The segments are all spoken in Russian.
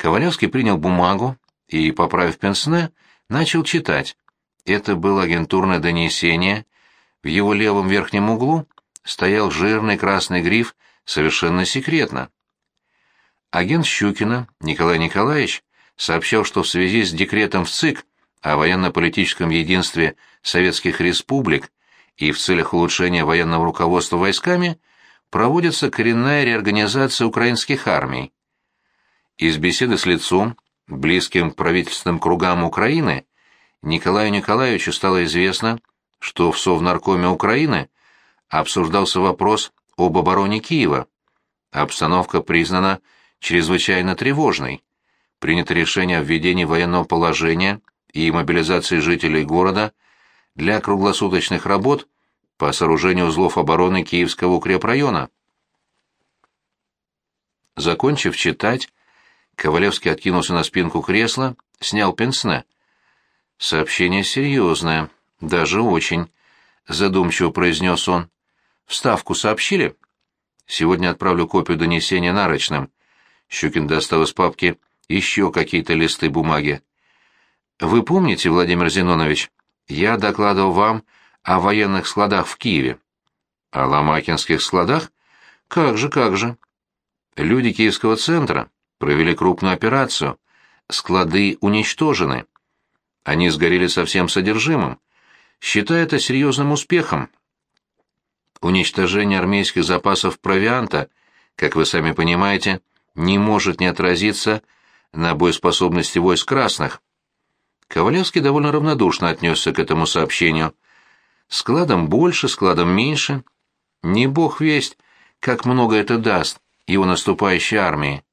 Ковалевский принял бумагу и, поправив пенсне, начал читать. Это было агентурное донесение. В его левом верхнем углу стоял жирный красный гриф «Совершенно секретно». Агент Щукина Николай Николаевич сообщал, что в связи с декретом в ЦИК о военно-политическом единстве советских республик и в целях улучшения военного руководства войсками проводится коренная реорганизация украинских армий. Из беседы с лицом, близким к правительственным кругам Украины, Николаю Николаевичу стало известно, что в Совнаркоме Украины обсуждался вопрос об обороне Киева. Обстановка признана чрезвычайно тревожной. Принято решение о введении военного положения и мобилизации жителей города для круглосуточных работ по сооружению узлов обороны Киевского укрепрайона. Закончив читать, Ковалевский откинулся на спинку кресла, снял пенсне. «Сообщение серьезное, даже очень», — задумчиво произнес он. «Вставку сообщили?» «Сегодня отправлю копию донесения нарочным». Щукин достал из папки еще какие-то листы бумаги. «Вы помните, Владимир Зинонович, я докладывал вам о военных складах в Киеве». «О ломакинских складах? Как же, как же». Люди Киевского центра провели крупную операцию. Склады уничтожены. Они сгорели со всем содержимым. Считаю это серьезным успехом. Уничтожение армейских запасов провианта, как вы сами понимаете, не может не отразиться на боеспособности войск красных. Ковалевский довольно равнодушно отнесся к этому сообщению. Складом больше, складом меньше. Не бог весть, как много это даст его наступающей армии.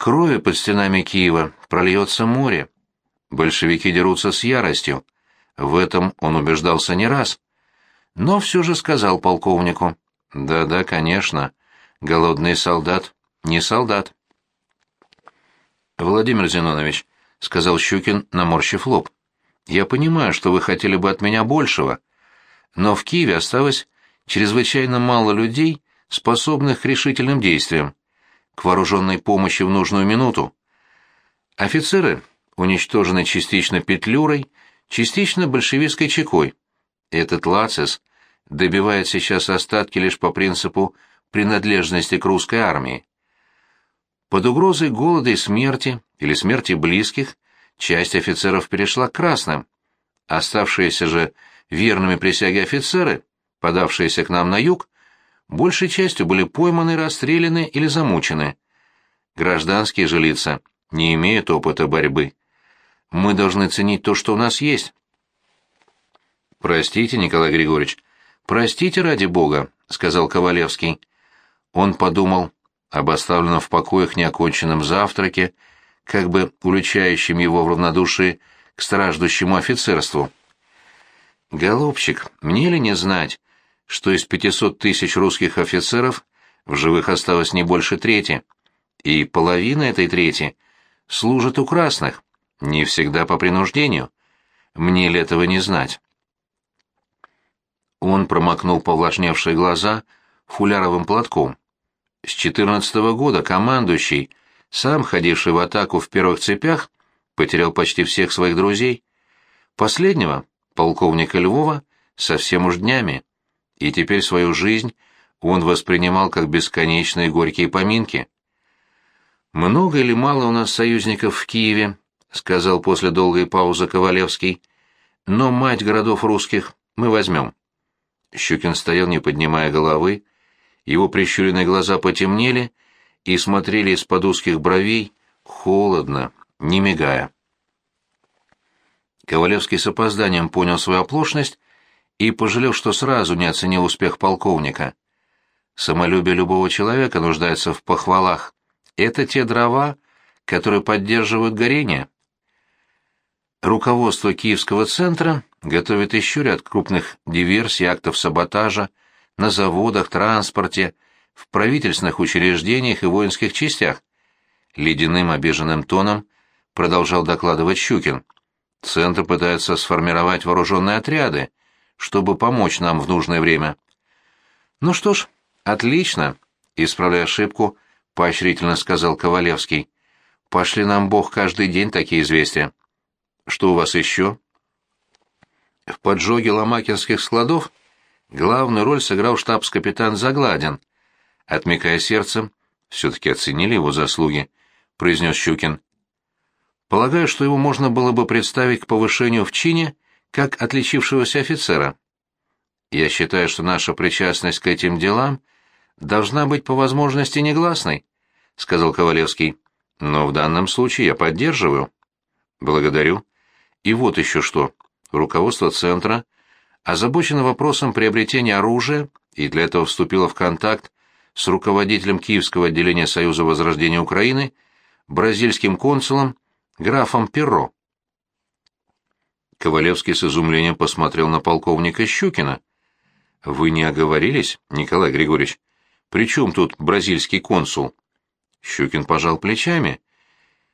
Крови под стенами Киева прольется море. Большевики дерутся с яростью. В этом он убеждался не раз. Но все же сказал полковнику. «Да-да, конечно. Голодный солдат не солдат». «Владимир Зинонович», — сказал Щукин, наморщив лоб, — «я понимаю, что вы хотели бы от меня большего, но в Киеве осталось чрезвычайно мало людей, способных к решительным действиям к вооруженной помощи в нужную минуту. Офицеры уничтожены частично Петлюрой, частично большевистской чекой. Этот Лацис добивает сейчас остатки лишь по принципу принадлежности к русской армии. Под угрозой голода и смерти, или смерти близких, часть офицеров перешла к красным. Оставшиеся же верными присяге офицеры, подавшиеся к нам на юг, большей частью были пойманы, расстреляны или замучены. Гражданские же лица не имеют опыта борьбы. Мы должны ценить то, что у нас есть. «Простите, Николай Григорьевич, простите ради Бога», — сказал Ковалевский. Он подумал об оставленном в покоях неоконченном завтраке, как бы уличающем его в равнодушии к страждущему офицерству. «Голубчик, мне ли не знать, что из 500 тысяч русских офицеров в живых осталось не больше трети, и половина этой трети служит у красных, не всегда по принуждению. Мне ли этого не знать? Он промокнул повлажневшие глаза фуляровым платком. С 14 -го года командующий, сам ходивший в атаку в первых цепях, потерял почти всех своих друзей. Последнего, полковника Львова, совсем уж днями и теперь свою жизнь он воспринимал как бесконечные горькие поминки. «Много или мало у нас союзников в Киеве?» — сказал после долгой паузы Ковалевский. «Но мать городов русских мы возьмем». Щукин стоял, не поднимая головы, его прищуренные глаза потемнели и смотрели из-под узких бровей холодно, не мигая. Ковалевский с опозданием понял свою оплошность и пожалел, что сразу не оценил успех полковника. Самолюбие любого человека нуждается в похвалах. Это те дрова, которые поддерживают горение. Руководство Киевского центра готовит еще ряд крупных диверсий, актов саботажа на заводах, транспорте, в правительственных учреждениях и воинских частях. Ледяным обиженным тоном продолжал докладывать Щукин. Центр пытается сформировать вооруженные отряды, чтобы помочь нам в нужное время. Ну что ж, отлично, исправляя ошибку, поощрительно сказал Ковалевский. Пошли нам Бог каждый день такие известия. Что у вас еще? В поджоге ломакинских складов главную роль сыграл штабс-капитан Загладин. Отмекая сердцем, все-таки оценили его заслуги, произнес Щукин. Полагаю, что его можно было бы представить к повышению в чине как отличившегося офицера. Я считаю, что наша причастность к этим делам должна быть по возможности негласной, сказал Ковалевский. Но в данном случае я поддерживаю. Благодарю. И вот еще что. Руководство центра озабочено вопросом приобретения оружия и для этого вступило в контакт с руководителем Киевского отделения Союза Возрождения Украины, бразильским консулом графом Перро. Ковалевский с изумлением посмотрел на полковника Щукина. «Вы не оговорились, Николай Григорьевич? При чем тут бразильский консул?» Щукин пожал плечами.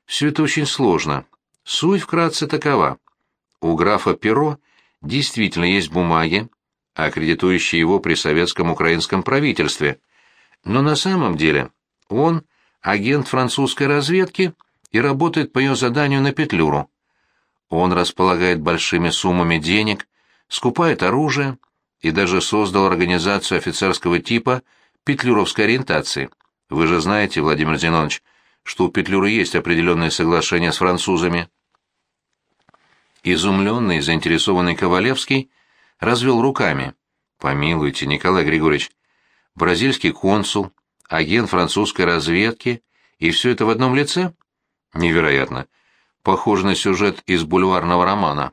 «Все это очень сложно. Суть вкратце такова. У графа Перо действительно есть бумаги, аккредитующие его при советском украинском правительстве. Но на самом деле он агент французской разведки и работает по ее заданию на Петлюру. Он располагает большими суммами денег, скупает оружие и даже создал организацию офицерского типа петлюровской ориентации. Вы же знаете, Владимир Зинонович, что у Петлюры есть определенные соглашения с французами. Изумленный и заинтересованный Ковалевский развел руками. «Помилуйте, Николай Григорьевич, бразильский консул, агент французской разведки, и все это в одном лице? Невероятно. Похоже на сюжет из бульварного романа».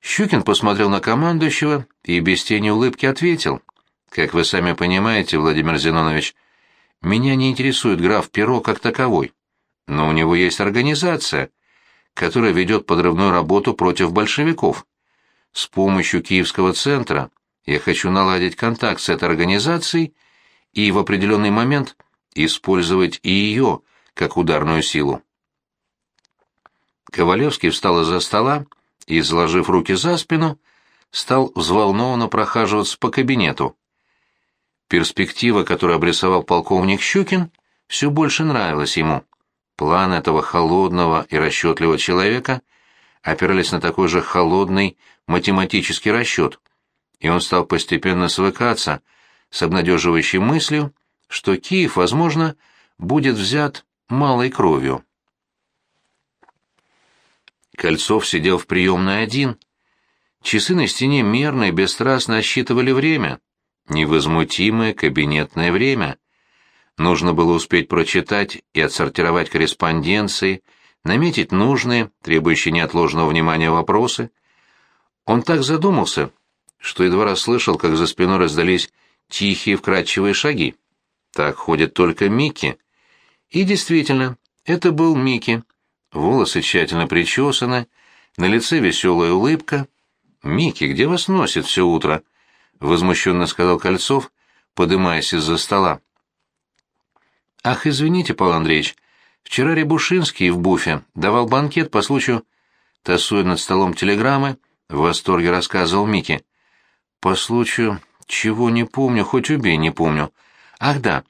Щукин посмотрел на командующего и без тени улыбки ответил. «Как вы сами понимаете, Владимир Зинонович, меня не интересует граф Перо как таковой, но у него есть организация, которая ведет подрывную работу против большевиков. С помощью Киевского центра я хочу наладить контакт с этой организацией и в определенный момент использовать и ее как ударную силу. Ковалевский встал из-за стола и, заложив руки за спину, стал взволнованно прохаживаться по кабинету. Перспектива, которую обрисовал полковник Щукин, все больше нравилась ему. План этого холодного и расчетливого человека опирались на такой же холодный математический расчет, и он стал постепенно свыкаться с обнадеживающей мыслью, что Киев, возможно, будет взят малой кровью. Кольцов сидел в приемной один. Часы на стене мерно и бесстрастно отсчитывали время. Невозмутимое кабинетное время. Нужно было успеть прочитать и отсортировать корреспонденции, наметить нужные, требующие неотложного внимания вопросы. Он так задумался, что едва расслышал, как за спиной раздались тихие вкрадчивые шаги. Так ходит только Микки. И действительно, это был Микки. Волосы тщательно причесаны, на лице веселая улыбка. «Микки, где вас носит все утро?» — возмущенно сказал Кольцов, подымаясь из-за стола. «Ах, извините, Павел Андреевич, вчера Рябушинский в буфе давал банкет по случаю...» Тасуя над столом телеграммы, в восторге рассказывал Микки. «По случаю... Чего не помню, хоть убей, не помню. Ах да,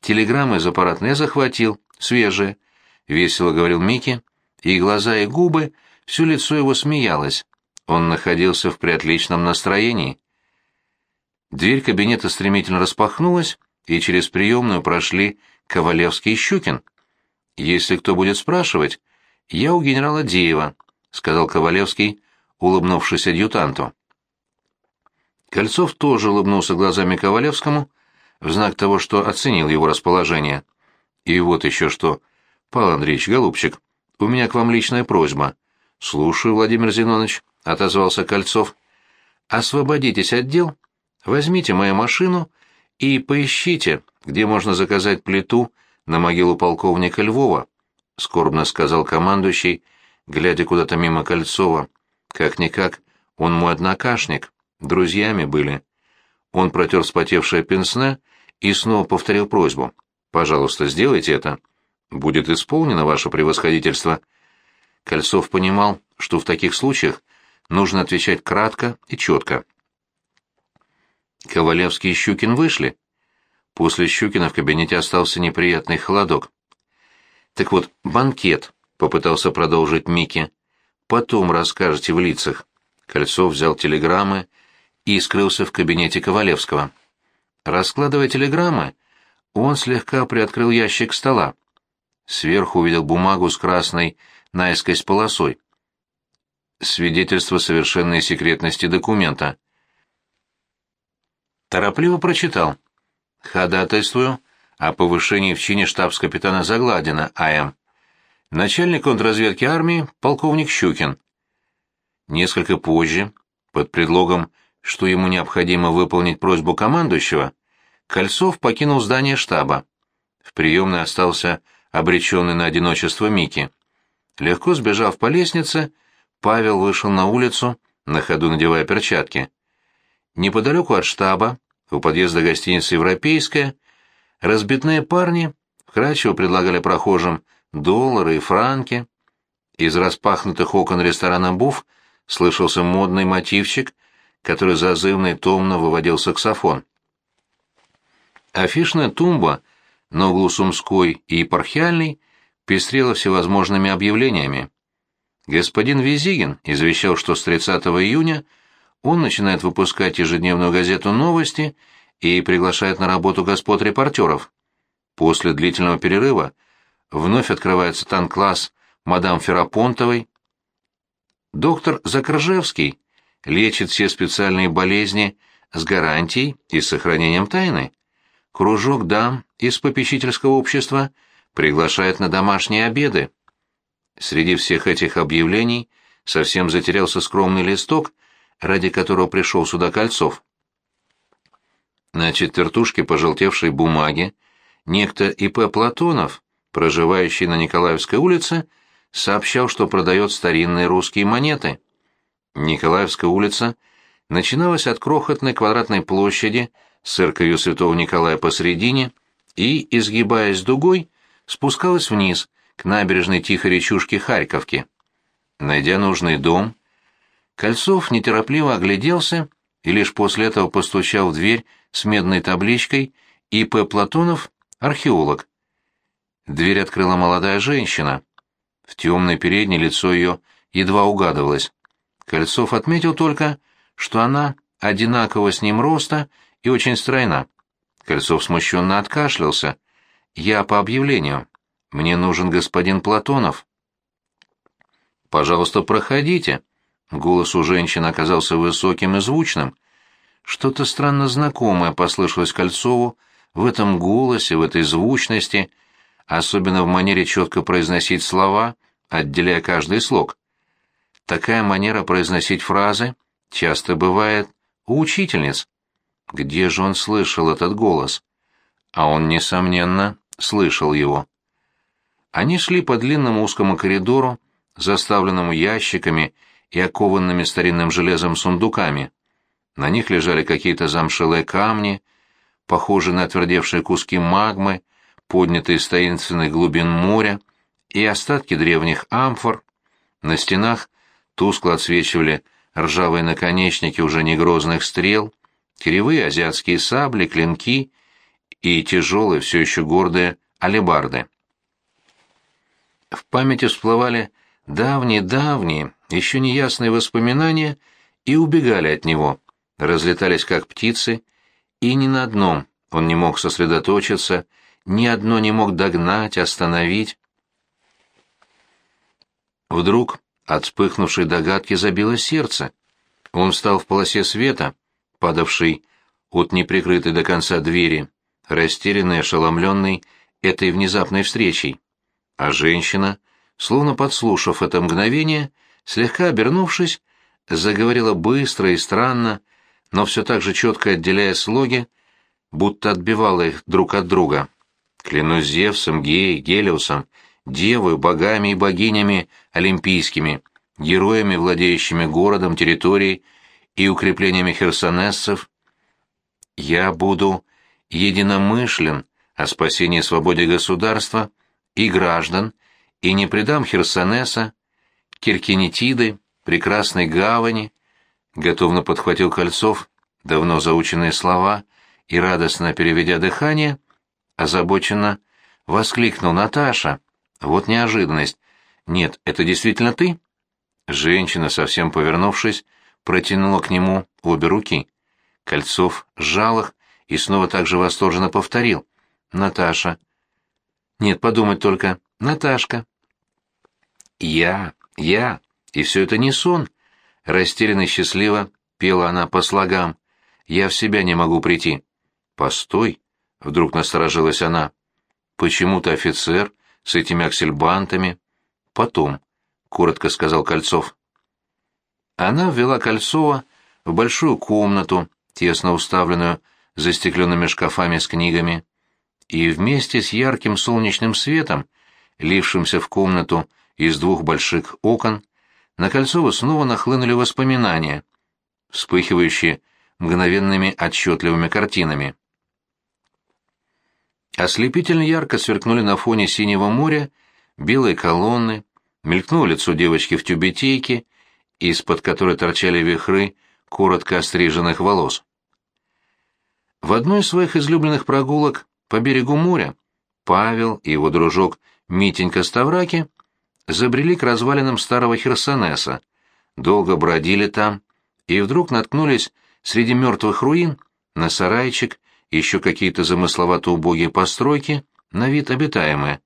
телеграммы из аппаратной я захватил, свежие», — весело говорил Микки, и глаза и губы, все лицо его смеялось. Он находился в приотличном настроении. Дверь кабинета стремительно распахнулась, и через приемную прошли Ковалевский и Щукин. Если кто будет спрашивать, я у генерала Деева, сказал Ковалевский, улыбнувшись адъютанту. Кольцов тоже улыбнулся глазами Ковалевскому в знак того, что оценил его расположение. И вот еще что. Павел Андреевич, голубчик, у меня к вам личная просьба. Слушаю, Владимир Зинонович, отозвался Кольцов. Освободитесь от дел, возьмите мою машину и поищите, где можно заказать плиту на могилу полковника Львова, скорбно сказал командующий, глядя куда-то мимо Кольцова. Как-никак, он мой однокашник, друзьями были. Он протер вспотевшее пенсне и снова повторил просьбу. «Пожалуйста, сделайте это. Будет исполнено ваше превосходительство». Кольцов понимал, что в таких случаях нужно отвечать кратко и четко. Ковалевский и Щукин вышли. После Щукина в кабинете остался неприятный холодок. Так вот, банкет, попытался продолжить Микки. Потом расскажете в лицах. Кольцов взял телеграммы и скрылся в кабинете Ковалевского. Раскладывая телеграммы, он слегка приоткрыл ящик стола. Сверху увидел бумагу с красной наискось полосой. Свидетельство совершенной секретности документа. Торопливо прочитал. Ходатайствую о повышении в чине штабс-капитана Загладина А.М. Начальник контрразведки армии полковник Щукин. Несколько позже, под предлогом, что ему необходимо выполнить просьбу командующего, Кольцов покинул здание штаба. В приемной остался обреченный на одиночество Микки. Легко сбежав по лестнице, Павел вышел на улицу, на ходу надевая перчатки. Неподалеку от штаба, у подъезда гостиницы «Европейская», Разбитные парни вкрадчиво предлагали прохожим доллары и франки. Из распахнутых окон ресторана «Буф» слышался модный мотивчик, который зазывно и томно выводил саксофон. Афишная тумба на углу Сумской и Епархиальной пестрела всевозможными объявлениями. Господин Визигин извещал, что с 30 июня он начинает выпускать ежедневную газету «Новости» и приглашает на работу господ репортеров. После длительного перерыва вновь открывается танк-класс мадам Ферапонтовой. Доктор Закржевский лечит все специальные болезни с гарантией и сохранением тайны. Кружок дам из попечительского общества приглашает на домашние обеды. Среди всех этих объявлений совсем затерялся скромный листок, ради которого пришел сюда Кольцов. На четвертушке пожелтевшей бумаги некто И.П. Платонов, проживающий на Николаевской улице, сообщал, что продает старинные русские монеты. Николаевская улица начиналась от крохотной квадратной площади с церковью святого Николая посередине и, изгибаясь дугой, спускалась вниз, к набережной тихой речушки Харьковки. Найдя нужный дом, Кольцов неторопливо огляделся и лишь после этого постучал в дверь с медной табличкой «И.П. Платонов, археолог». Дверь открыла молодая женщина. В темной передней лицо ее едва угадывалось. Кольцов отметил только, что она одинаково с ним роста и очень стройна. Кольцов смущенно откашлялся. «Я по объявлению. Мне нужен господин Платонов». «Пожалуйста, проходите». Голос у женщины оказался высоким и звучным. Что-то странно знакомое послышалось Кольцову в этом голосе, в этой звучности, особенно в манере четко произносить слова, отделяя каждый слог. Такая манера произносить фразы часто бывает у учительниц. Где же он слышал этот голос? А он, несомненно, слышал его. Они шли по длинному узкому коридору, заставленному ящиками и окованными старинным железом сундуками. На них лежали какие-то замшелые камни, похожие на отвердевшие куски магмы, поднятые из таинственных глубин моря, и остатки древних амфор. На стенах тускло отсвечивали ржавые наконечники уже негрозных стрел, кривые азиатские сабли, клинки и тяжелые, все еще гордые алебарды. В памяти всплывали давние-давние, еще неясные воспоминания и убегали от него разлетались как птицы, и ни на одном он не мог сосредоточиться, ни одно не мог догнать, остановить. Вдруг от вспыхнувшей догадки забилось сердце. Он встал в полосе света, падавшей от неприкрытой до конца двери, растерянный ошеломленный этой внезапной встречей. А женщина, словно подслушав это мгновение, слегка обернувшись, заговорила быстро и странно, но все так же четко отделяя слоги, будто отбивала их друг от друга. Клянусь Зевсом, Геей, Гелиосом, Девою, богами и богинями олимпийскими, героями, владеющими городом, территорией и укреплениями херсонесцев. Я буду единомышлен о спасении свободе государства и граждан, и не предам Херсонеса, Киркинетиды, прекрасной гавани, готовно подхватил Кольцов давно заученные слова и, радостно переведя дыхание, озабоченно воскликнул Наташа. Вот неожиданность. Нет, это действительно ты? Женщина, совсем повернувшись, протянула к нему обе руки. Кольцов сжал их и снова так же восторженно повторил. «Наташа». «Нет, подумать только. Наташка». «Я, я, и все это не сон». Растерянно счастливо пела она по слогам. «Я в себя не могу прийти». «Постой», — вдруг насторожилась она. «Почему ты офицер с этими аксельбантами?» «Потом», — коротко сказал Кольцов. Она ввела Кольцова в большую комнату, тесно уставленную застекленными шкафами с книгами, и вместе с ярким солнечным светом, лившимся в комнату из двух больших окон, на Кольцова снова нахлынули воспоминания, вспыхивающие мгновенными отчетливыми картинами. Ослепительно ярко сверкнули на фоне синего моря белые колонны, мелькнуло лицо девочки в тюбетейке, из-под которой торчали вихры коротко остриженных волос. В одной из своих излюбленных прогулок по берегу моря Павел и его дружок Митенька Ставраки забрели к развалинам старого Херсонеса, долго бродили там и вдруг наткнулись среди мертвых руин на сарайчик, еще какие-то замысловато убогие постройки, на вид обитаемые.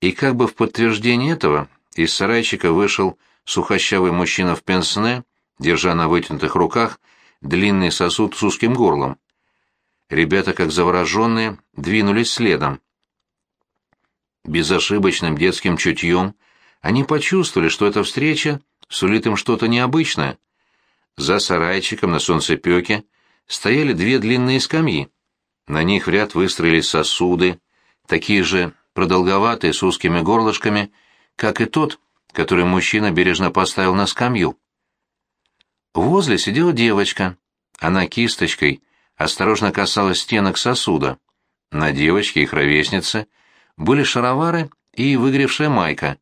И как бы в подтверждение этого из сарайчика вышел сухощавый мужчина в пенсне, держа на вытянутых руках длинный сосуд с узким горлом. Ребята, как завороженные, двинулись следом. Безошибочным детским чутьем они почувствовали, что эта встреча сулит им что-то необычное. За сарайчиком на солнцепеке стояли две длинные скамьи. На них в ряд выстроились сосуды, такие же продолговатые с узкими горлышками, как и тот, который мужчина бережно поставил на скамью. Возле сидела девочка. Она кисточкой осторожно касалась стенок сосуда. На девочке, их ровеснице, были шаровары и выгревшая майка.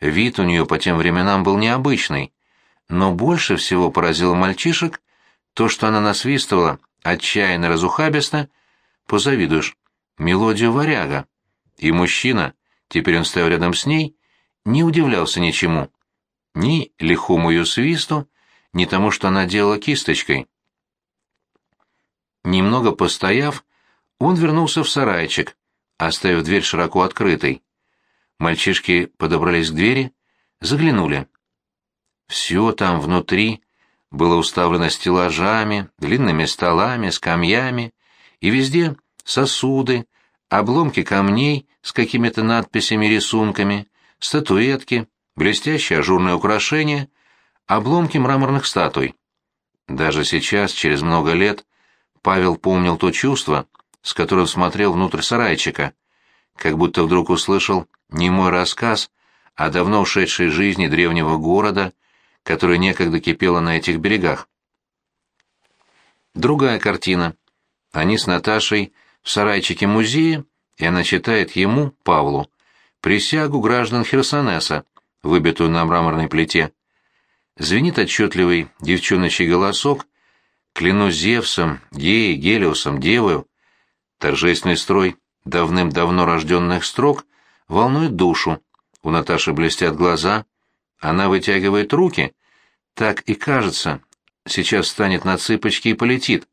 Вид у нее по тем временам был необычный. Но больше всего поразило мальчишек то, что она насвистывала, отчаянно разухабисто, позавидуешь, мелодию варяга. И мужчина, теперь он стоял рядом с ней, не удивлялся ничему. Ни лихому ее свисту, ни тому, что она делала кисточкой. Немного постояв, он вернулся в сарайчик, оставив дверь широко открытой. Мальчишки подобрались к двери, заглянули. Все там внутри было уставлено стеллажами, длинными столами, скамьями, и везде сосуды, обломки камней с какими-то надписями и рисунками, статуэтки, блестящие ажурные украшения, обломки мраморных статуй. Даже сейчас, через много лет, Павел помнил то чувство, с которым смотрел внутрь сарайчика, как будто вдруг услышал немой рассказ о давно ушедшей жизни древнего города, которая некогда кипела на этих берегах. Другая картина. Они с Наташей в сарайчике музея, и она читает ему, Павлу, присягу граждан Херсонеса, выбитую на мраморной плите. Звенит отчетливый девчоночий голосок, клянусь Зевсом, Геей, Гелиосом, Девою. Торжественный строй давным-давно рожденных строк волнует душу. У Наташи блестят глаза, она вытягивает руки. Так и кажется, сейчас встанет на цыпочки и полетит.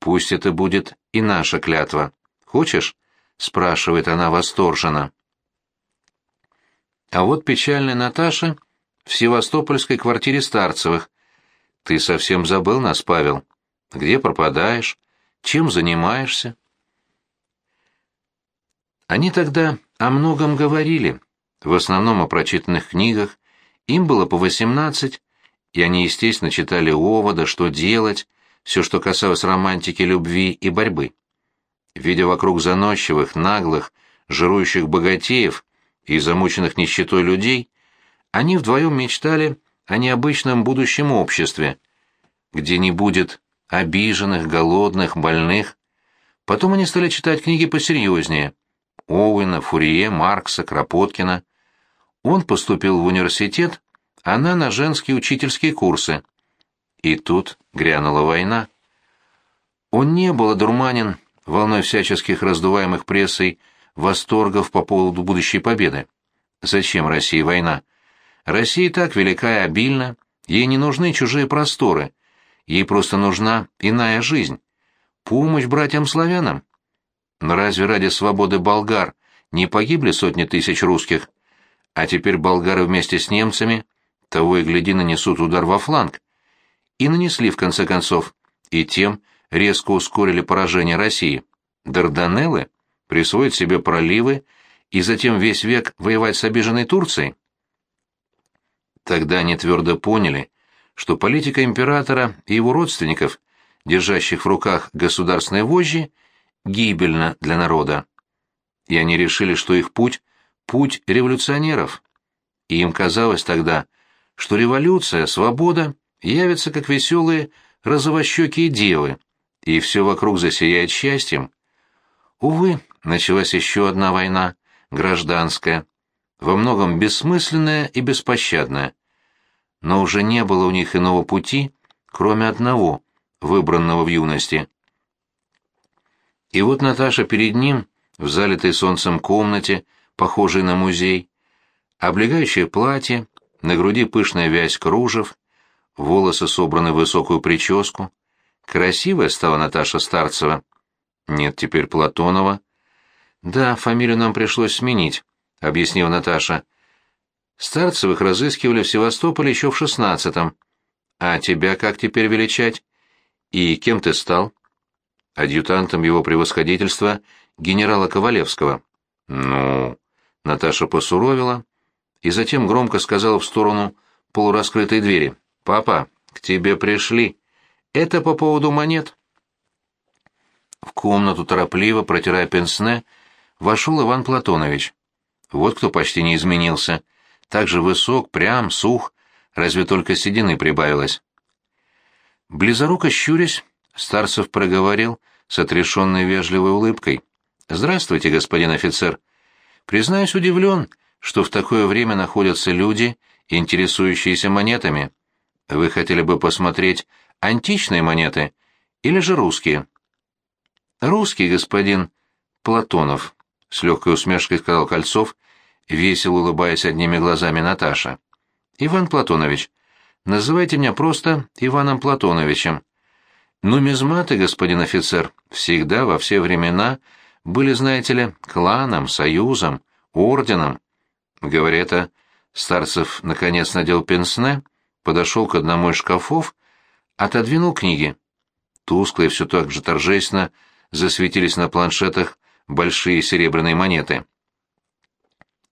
Пусть это будет и наша клятва. Хочешь? спрашивает она восторженно. А вот печальная Наташа в севастопольской квартире Старцевых. Ты совсем забыл нас, Павел. Где пропадаешь? Чем занимаешься? Они тогда о многом говорили, в основном о прочитанных книгах. Им было по восемнадцать, и они, естественно, читали овода, что делать, все, что касалось романтики, любви и борьбы. Видя вокруг заносчивых, наглых, жирующих богатеев и замученных нищетой людей, они вдвоем мечтали о необычном будущем обществе, где не будет обиженных, голодных, больных. Потом они стали читать книги посерьезнее. Оуэна, Фурье, Маркса, Кропоткина. Он поступил в университет, она на женские учительские курсы. И тут грянула война. Он не был одурманен волной всяческих раздуваемых прессой восторгов по поводу будущей победы. Зачем России война? Россия так велика и обильна, ей не нужны чужие просторы, ей просто нужна иная жизнь. Помощь братьям-славянам. Но разве ради свободы болгар не погибли сотни тысяч русских? А теперь болгары вместе с немцами того и гляди нанесут удар во фланг. И нанесли, в конце концов, и тем резко ускорили поражение России. Дарданеллы присвоить себе проливы и затем весь век воевать с обиженной Турцией? Тогда они твердо поняли, что политика императора и его родственников, держащих в руках государственные вожжи, гибельна для народа. И они решили, что их путь — путь революционеров. И им казалось тогда, что революция, свобода явятся как веселые розовощекие девы, и все вокруг засияет счастьем. Увы, началась еще одна война, гражданская, во многом бессмысленная и беспощадная. Но уже не было у них иного пути, кроме одного, выбранного в юности. И вот Наташа перед ним, в залитой солнцем комнате, похожей на музей, облегающее платье, на груди пышная вязь кружев, волосы собраны в высокую прическу. Красивая стала Наташа Старцева. Нет, теперь Платонова. Да, фамилию нам пришлось сменить, объяснила Наташа. Старцевых разыскивали в Севастополе еще в шестнадцатом. А тебя как теперь величать? И кем ты стал? Адъютантом его превосходительства генерала Ковалевского. Ну, Наташа посуровила и затем громко сказала в сторону полураскрытой двери. «Папа, к тебе пришли. Это по поводу монет». В комнату торопливо, протирая пенсне, вошел Иван Платонович. Вот кто почти не изменился. Так же высок, прям, сух, разве только седины прибавилось. Близоруко щурясь, Старцев проговорил с отрешенной вежливой улыбкой. «Здравствуйте, господин офицер. Признаюсь, удивлен, что в такое время находятся люди, интересующиеся монетами. Вы хотели бы посмотреть античные монеты или же русские?» «Русский, господин Платонов», — с легкой усмешкой сказал Кольцов, весело улыбаясь одними глазами Наташа. «Иван Платонович, называйте меня просто Иваном Платоновичем. Нумизматы, господин офицер, всегда, во все времена, были, знаете ли, кланом, союзом, орденом. Говоря это, Старцев наконец надел пенсне, подошел к одному из шкафов, отодвинул книги. Тускло и все так же торжественно засветились на планшетах большие серебряные монеты.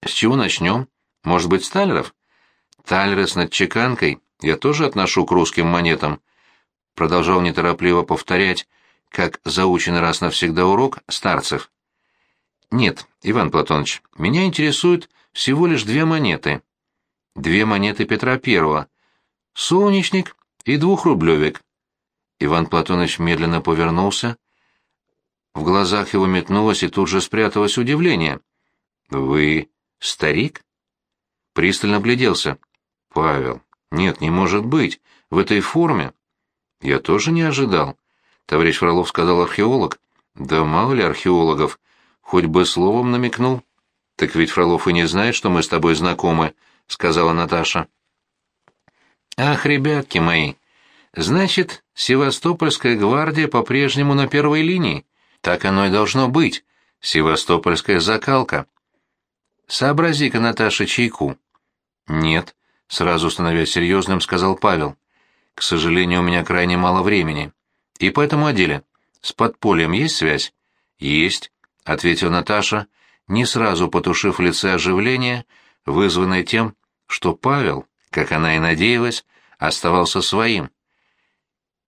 «С чего начнем? Может быть, с талеров?» «Талеры с надчеканкой я тоже отношу к русским монетам», продолжал неторопливо повторять, как заученный раз навсегда урок старцев. «Нет, Иван Платонович, меня интересуют всего лишь две монеты. Две монеты Петра Первого. Солнечник и двухрублевик». Иван Платонович медленно повернулся, в глазах его метнулось и тут же спряталось удивление. «Вы старик?» Пристально гляделся. «Павел, нет, не может быть. В этой форме?» «Я тоже не ожидал», — товарищ Фролов сказал археолог. «Да мало ли археологов. Хоть бы словом намекнул». «Так ведь Фролов и не знает, что мы с тобой знакомы», — сказала Наташа. «Ах, ребятки мои, значит, Севастопольская гвардия по-прежнему на первой линии?» Так оно и должно быть. Севастопольская закалка. Сообрази-ка, Наташа, чайку. Нет, сразу становясь серьезным, сказал Павел. К сожалению, у меня крайне мало времени. И по этому отделе. С подпольем есть связь? Есть, ответила Наташа, не сразу потушив в лице оживление, вызванное тем, что Павел, как она и надеялась, оставался своим.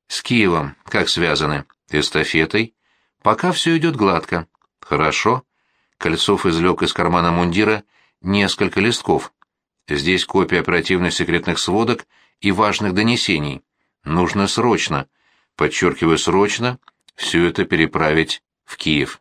С Киевом как связаны? Эстафетой? Пока все идет гладко. Хорошо. Кольцов извлек из кармана мундира несколько листков. Здесь копия оперативных секретных сводок и важных донесений. Нужно срочно, подчеркиваю срочно, все это переправить в Киев.